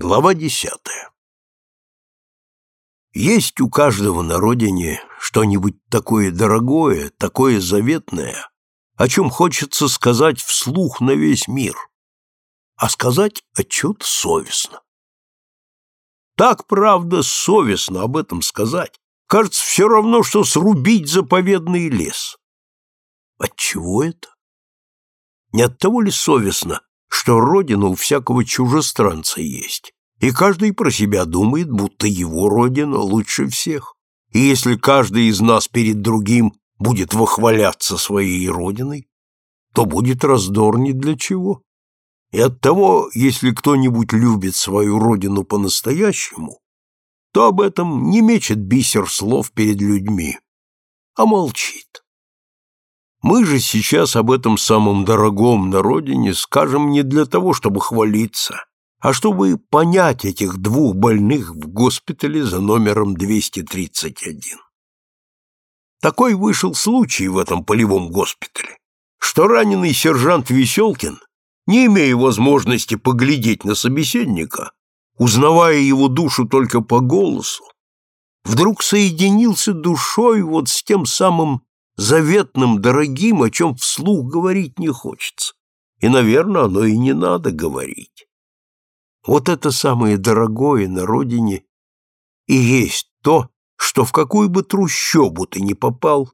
Глава десятая. Есть у каждого на родине что-нибудь такое дорогое, такое заветное, о чем хочется сказать вслух на весь мир, а сказать отчет совестно. Так, правда, совестно об этом сказать. Кажется, все равно, что срубить заповедный лес. Отчего это? Не от того ли совестно, что родина у всякого чужестранца есть, и каждый про себя думает, будто его родина лучше всех. И если каждый из нас перед другим будет вохваляться своей родиной, то будет раздор ни для чего. И оттого, если кто-нибудь любит свою родину по-настоящему, то об этом не мечет бисер слов перед людьми, а молчит. Мы же сейчас об этом самом дорогом на родине скажем не для того, чтобы хвалиться, а чтобы понять этих двух больных в госпитале за номером 231. Такой вышел случай в этом полевом госпитале, что раненый сержант Веселкин, не имея возможности поглядеть на собеседника, узнавая его душу только по голосу, вдруг соединился душой вот с тем самым заветным, дорогим, о чем вслух говорить не хочется. И, наверное, оно и не надо говорить. Вот это самое дорогое на родине и есть то, что в какую бы трущобу ты ни попал,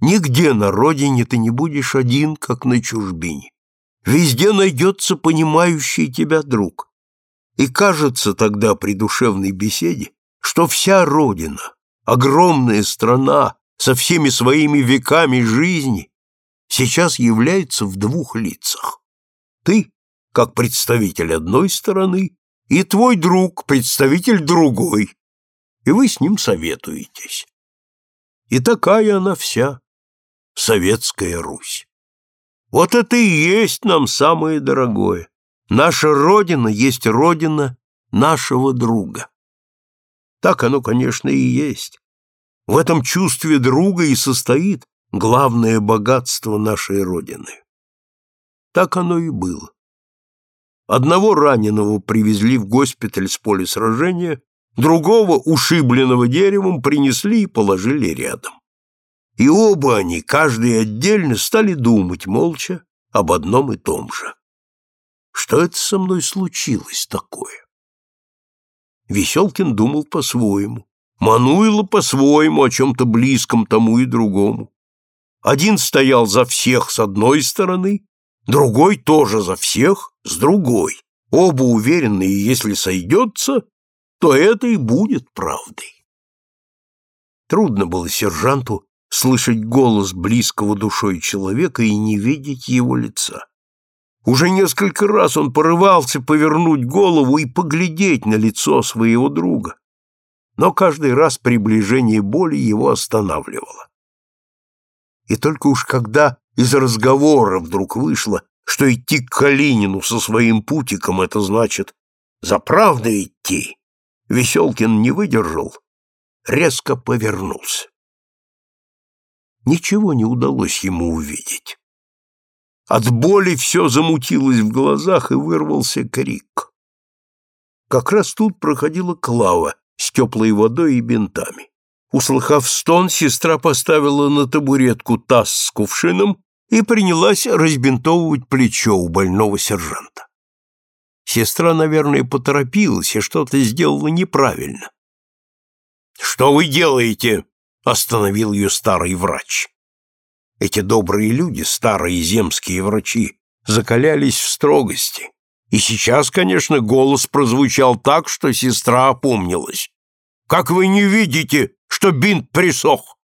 нигде на родине ты не будешь один, как на чужбине. Везде найдется понимающий тебя друг. И кажется тогда при душевной беседе, что вся родина, огромная страна, со всеми своими веками жизни, сейчас является в двух лицах. Ты, как представитель одной стороны, и твой друг, представитель другой, и вы с ним советуетесь. И такая она вся, Советская Русь. Вот это и есть нам самое дорогое. Наша Родина есть Родина нашего друга. Так оно, конечно, и есть. В этом чувстве друга и состоит главное богатство нашей Родины. Так оно и было. Одного раненого привезли в госпиталь с поля сражения, другого, ушибленного деревом, принесли и положили рядом. И оба они, каждый отдельно, стали думать молча об одном и том же. Что это со мной случилось такое? Веселкин думал по-своему. Мануило по-своему о чем-то близком тому и другому. Один стоял за всех с одной стороны, другой тоже за всех с другой. Оба уверенные, если сойдется, то это и будет правдой. Трудно было сержанту слышать голос близкого душой человека и не видеть его лица. Уже несколько раз он порывался повернуть голову и поглядеть на лицо своего друга, но каждый раз приближение боли его останавливало. И только уж когда из разговора вдруг вышло, что идти к Калинину со своим путиком это значит за правдой идти, Веселкин не выдержал, резко повернулся. Ничего не удалось ему увидеть. От боли все замутилось в глазах и вырвался крик. Как раз тут проходила Клава теплой водой и бинтами. Услыхав стон, сестра поставила на табуретку таз с кувшином и принялась разбинтовывать плечо у больного сержанта. Сестра, наверное, поторопилась и что-то сделала неправильно. «Что вы делаете?» — остановил ее старый врач. Эти добрые люди, старые земские врачи, закалялись в строгости, и сейчас, конечно, голос прозвучал так, что сестра опомнилась. «Как вы не видите, что бинт присох?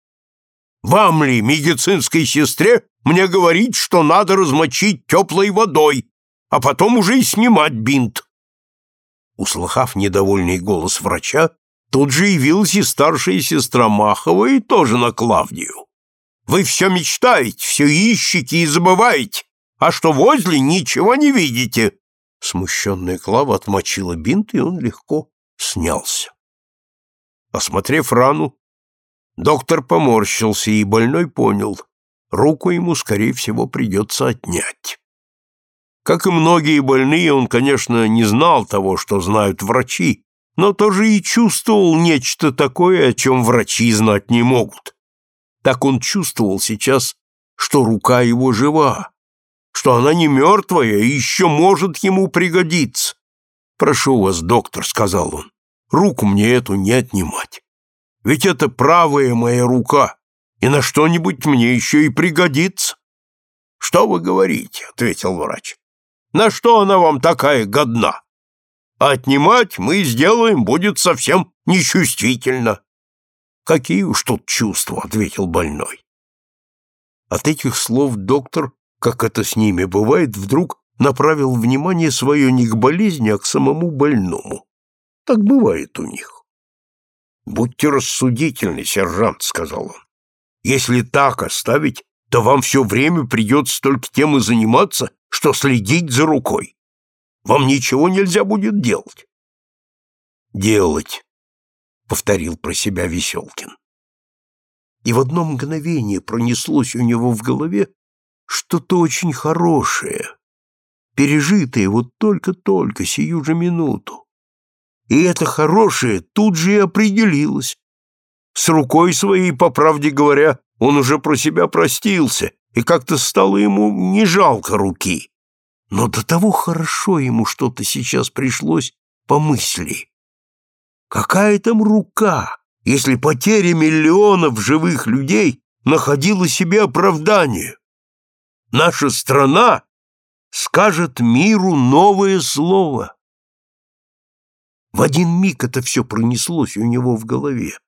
Вам ли, медицинской сестре, мне говорить, что надо размочить теплой водой, а потом уже и снимать бинт?» Услыхав недовольный голос врача, тут же явилась и старшая сестра Махова, и тоже на Клавдию. «Вы все мечтаете, все ищете и забываете, а что возле ничего не видите. Смущенная Клава отмочила бинт, и он легко снялся. Осмотрев рану, доктор поморщился, и больной понял, руку ему, скорее всего, придется отнять. Как и многие больные, он, конечно, не знал того, что знают врачи, но тоже и чувствовал нечто такое, о чем врачи знать не могут. Так он чувствовал сейчас, что рука его жива, что она не мертвая и еще может ему пригодиться. «Прошу вас, доктор», — сказал он, — «руку мне эту не отнимать. Ведь это правая моя рука, и на что-нибудь мне еще и пригодится». «Что вы говорите?» — ответил врач. «На что она вам такая годна? отнимать мы сделаем будет совсем нечувствительно». «Какие уж тут чувства», — ответил больной. От этих слов доктор, как это с ними бывает, вдруг направил внимание свое не к болезни, а к самому больному. Так бывает у них. «Будьте рассудительны, сержант», — сказал он. «Если так оставить, то вам все время придется только тем и заниматься, что следить за рукой. Вам ничего нельзя будет делать. Делать, повторил про себя Веселкин. И в одно мгновение пронеслось у него в голове что-то очень хорошее, пережитое вот только-только, сию же минуту. И это хорошее тут же и определилось. С рукой своей, по правде говоря, он уже про себя простился, и как-то стало ему не жалко руки. Но до того хорошо ему что-то сейчас пришлось по мысли. Какая там рука, если потеря миллионов живых людей находила себе оправдание? Наша страна скажет миру новое слово. В один миг это все пронеслось у него в голове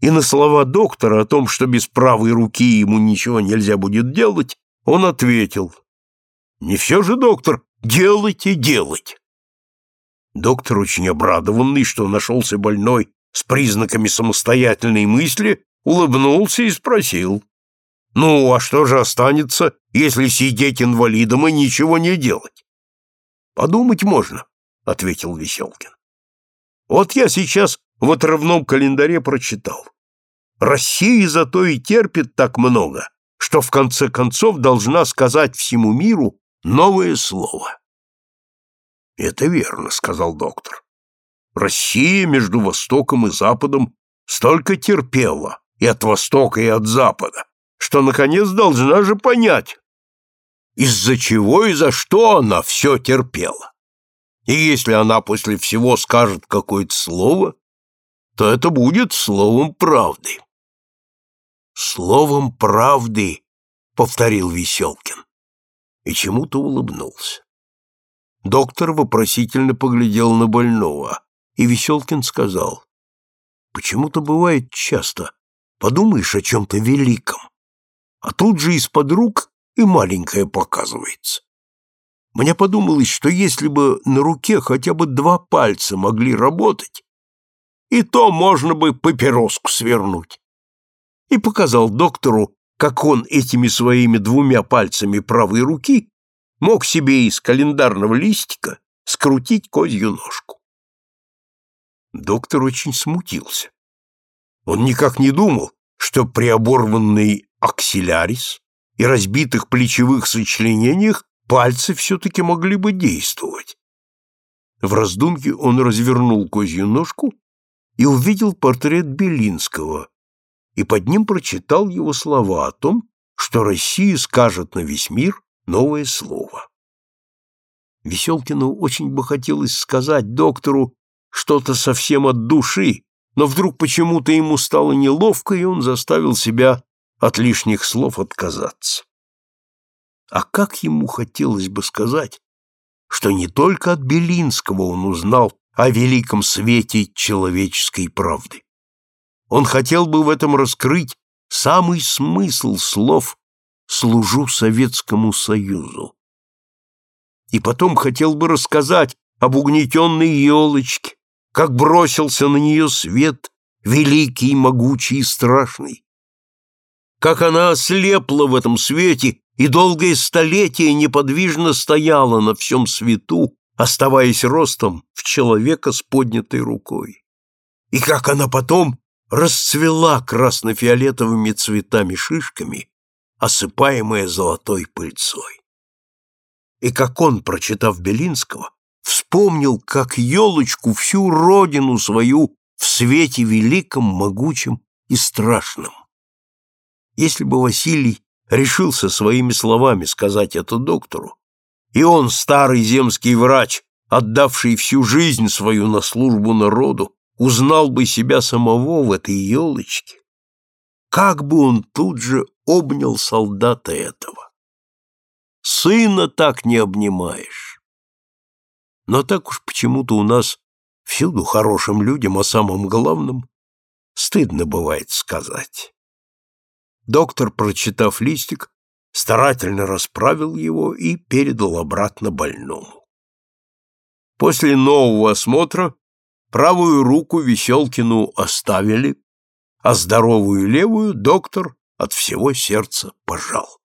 и на слова доктора о том, что без правой руки ему ничего нельзя будет делать, он ответил, «Не все же, доктор, делайте, делать». Доктор, очень обрадованный, что нашелся больной с признаками самостоятельной мысли, улыбнулся и спросил, «Ну, а что же останется, если сидеть инвалидом и ничего не делать?» «Подумать можно», — ответил Веселкин. «Вот я сейчас в отрывном календаре прочитал. Россия зато и терпит так много, что в конце концов должна сказать всему миру новое слово. «Это верно», — сказал доктор. «Россия между Востоком и Западом столько терпела и от Востока, и от Запада, что, наконец, должна же понять, из-за чего и за что она все терпела. И если она после всего скажет какое-то слово, то это будет словом правды. Словом правды, повторил Веселкин. И чему-то улыбнулся. Доктор вопросительно поглядел на больного, и Веселкин сказал, «Почему-то бывает часто. Подумаешь о чем-то великом, а тут же из-под рук и маленькое показывается. Мне подумалось, что если бы на руке хотя бы два пальца могли работать, и то можно бы папироску свернуть. И показал доктору, как он этими своими двумя пальцами правой руки мог себе из календарного листика скрутить козью ножку. Доктор очень смутился. Он никак не думал, что при оборванной аксилярис и разбитых плечевых сочленениях пальцы все-таки могли бы действовать. В раздумье он развернул козью ножку и увидел портрет Белинского, и под ним прочитал его слова о том, что Россия скажет на весь мир новое слово. Веселкину очень бы хотелось сказать доктору что-то совсем от души, но вдруг почему-то ему стало неловко, и он заставил себя от лишних слов отказаться. А как ему хотелось бы сказать, что не только от Белинского он узнал о великом свете человеческой правды. Он хотел бы в этом раскрыть самый смысл слов «служу Советскому Союзу». И потом хотел бы рассказать об угнетенной елочке, как бросился на нее свет, великий, могучий и страшный. Как она ослепла в этом свете и долгое столетие неподвижно стояла на всем свету, оставаясь ростом в человека с поднятой рукой. И как она потом расцвела красно-фиолетовыми цветами-шишками, осыпаемая золотой пыльцой. и как он, прочитав Белинского, вспомнил, как елочку всю родину свою в свете великом, могучем и страшном. Если бы Василий решился своими словами сказать это доктору, и он, старый земский врач, отдавший всю жизнь свою на службу народу, узнал бы себя самого в этой елочке, как бы он тут же обнял солдата этого. Сына так не обнимаешь. Но так уж почему-то у нас всюду хорошим людям о самом главном стыдно бывает сказать. Доктор, прочитав листик, старательно расправил его и передал обратно больному. После нового осмотра правую руку Веселкину оставили, а здоровую левую доктор от всего сердца пожал.